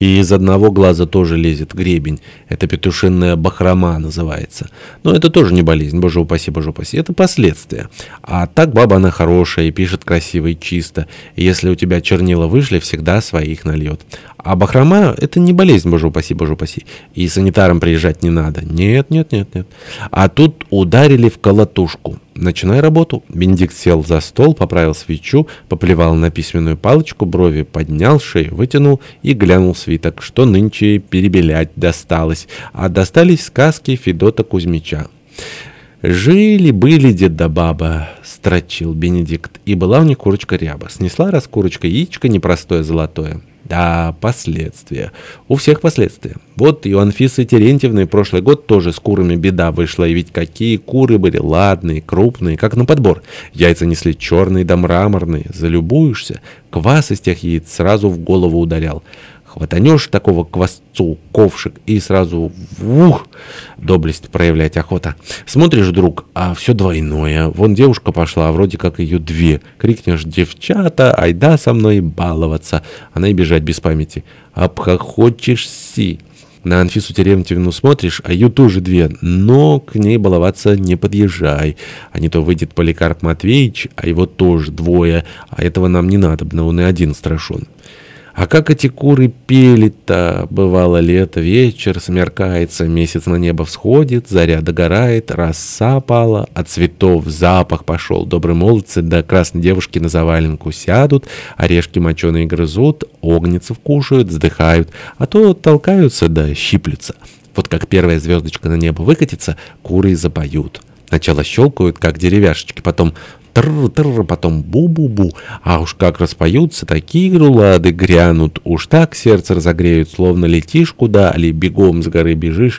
И из одного глаза тоже лезет гребень. Это петушинная бахрома называется. Но это тоже не болезнь, боже упаси, боже упаси. Это последствия. А так баба она хорошая и пишет красиво и чисто. И если у тебя чернила вышли, всегда своих нальет. А бахрома — это не болезнь, боже упаси, боже упаси. И санитарам приезжать не надо. Нет, нет, нет, нет. А тут ударили в колотушку. Начинай работу. Бенедикт сел за стол, поправил свечу, поплевал на письменную палочку, брови поднял, шею вытянул и глянул свиток, что нынче перебелять досталось. А достались сказки Федота Кузьмича. «Жили-были дед да баба», — строчил Бенедикт, и была у них курочка ряба. Снесла раз курочка яичко непростое золотое. Да, последствия. У всех последствия. Вот и у Анфисы Терентьевны прошлый год тоже с курами беда вышла. И ведь какие куры были ладные, крупные, как на подбор. Яйца несли черные да мраморные. Залюбуешься. Квас из тех яиц сразу в голову ударял. Хватанешь такого квасцу, ковшик, и сразу ух, доблесть проявлять охота. Смотришь, друг, а все двойное. Вон девушка пошла, а вроде как ее две. Крикнешь, девчата, айда со мной баловаться. Она и бежать без памяти. Обхохочешься. На Анфису Терентьевну смотришь, а ее тоже две, но к ней баловаться не подъезжай. А не то выйдет Поликарп Матвеевич, а его тоже двое, а этого нам не надо, но он и один страшен. А как эти куры пели-то, бывало лето, вечер, смеркается, месяц на небо всходит, заря догорает, роса пала, от цветов запах пошел, добрые молодцы да красные девушки на заваленку сядут, орешки моченые грызут, огнецев кушают, вздыхают, а то толкаются да щиплются. Вот как первая звездочка на небо выкатится, куры запоют. Сначала щелкают, как деревяшечки, потом тр-тр, потом бу-бу-бу. А уж как распоются, такие грулады грянут, уж так сердце разогреют, словно летишь куда, или бегом с горы бежишь,